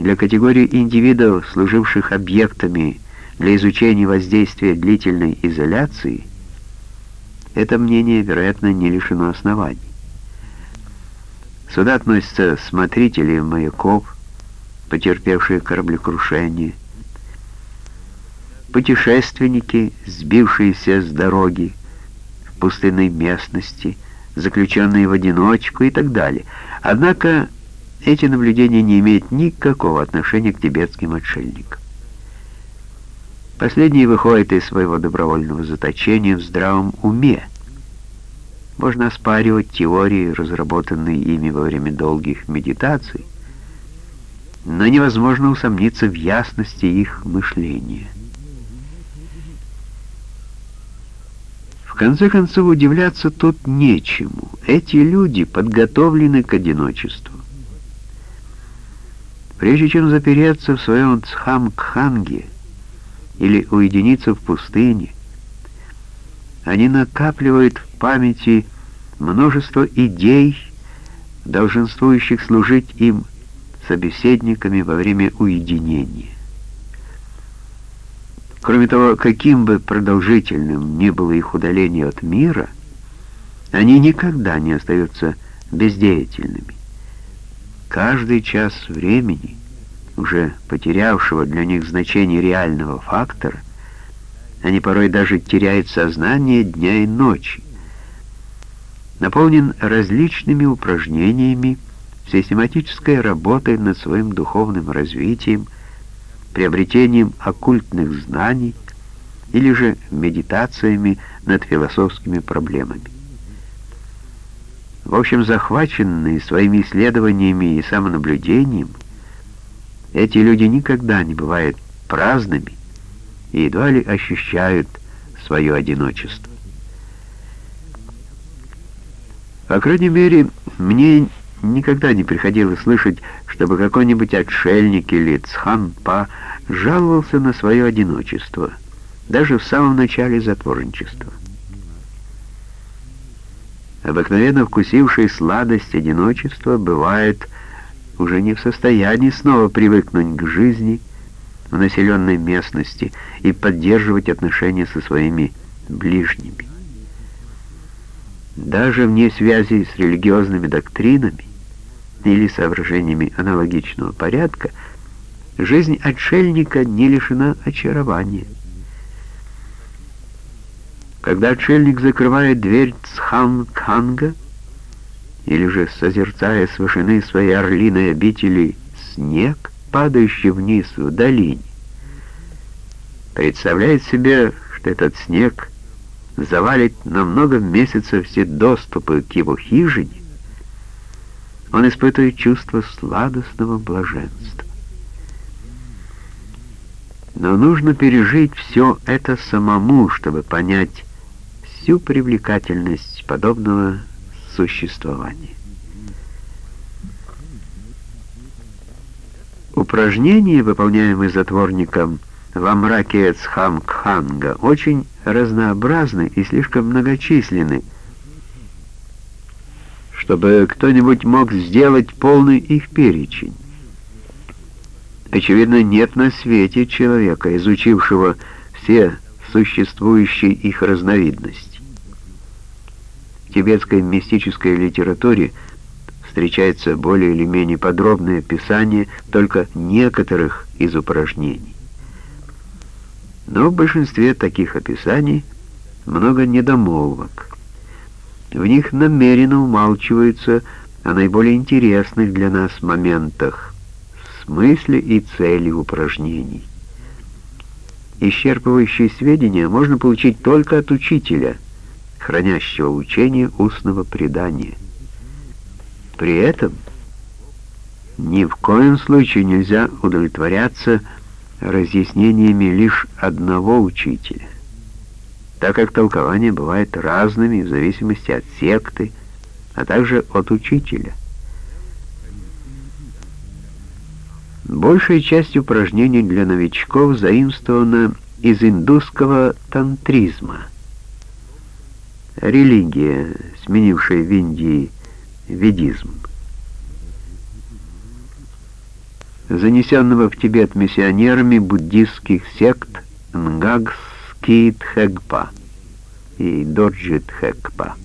Для категории индивидов, служивших объектами для изучения воздействия длительной изоляции, это мнение, вероятно, не лишено оснований. Сюда относятся смотрители маяков, потерпевшие кораблекрушение, путешественники, сбившиеся с дороги в пустынной местности, заключенные в одиночку и так далее. Однако эти наблюдения не имеют никакого отношения к тибетским отшельникам. Последние выходят из своего добровольного заточения в здравом уме. Можно оспаривать теории, разработанные ими во время долгих медитаций, но невозможно усомниться в ясности их мышления. В конце концов, удивляться тут нечему. Эти люди подготовлены к одиночеству. Прежде чем запереться в своем Цхам-Кханге или уединиться в пустыне, они накапливают в памяти множество идей, долженствующих служить им собеседниками во время уединения. Кроме того, каким бы продолжительным ни было их удаление от мира, они никогда не остаются бездеятельными. Каждый час времени, уже потерявшего для них значение реального фактора, они порой даже теряют сознание дня и ночи, наполнен различными упражнениями, систематической работой над своим духовным развитием, приобретением оккультных знаний или же медитациями над философскими проблемами. В общем, захваченные своими исследованиями и самонаблюдением, эти люди никогда не бывают праздными и едва ли ощущают свое одиночество. По крайней мере, мне никогда не приходилось слышать, чтобы какой-нибудь отшельник или цханпа жаловался на свое одиночество, даже в самом начале затворничества. Обыкновенно вкусивший сладость одиночества бывает уже не в состоянии снова привыкнуть к жизни в населенной местности и поддерживать отношения со своими ближними. Даже вне связи с религиозными доктринами или соображениями аналогичного порядка, жизнь отшельника не лишена очарования. Когда отшельник закрывает дверь Цхан-Канга, или же, созерцая с вышины своей орлиной обители снег, падающий вниз в долине, представляет себе, что этот снег завалит на много месяцев все доступы к его хижине, он испытывает чувство сладостного блаженства. Но нужно пережить все это самому, чтобы понять, всю привлекательность подобного существования. Упражнения, выполняемые затворником во мраке Цхам-Кханга, очень разнообразны и слишком многочисленны, чтобы кто-нибудь мог сделать полный их перечень. Очевидно, нет на свете человека, изучившего все существующие их разновидности тибетской мистической литературе встречается более или менее подробное описание только некоторых из упражнений. Но в большинстве таких описаний много недомолвок. В них намеренно умалчиваются о наиболее интересных для нас моментах, смысле и цели упражнений. Исчерпывающие сведения можно получить только от учителя – хранящего учение устного предания. При этом ни в коем случае нельзя удовлетворяться разъяснениями лишь одного учителя, так как толкования бывают разными в зависимости от секты, а также от учителя. Большая часть упражнений для новичков заимствована из индусского тантризма – религия, сменившая в Индии ведизм. занесенного в Тибет миссионерами буддистских сект Нгагскитхэгпа и Доджитхэгпа.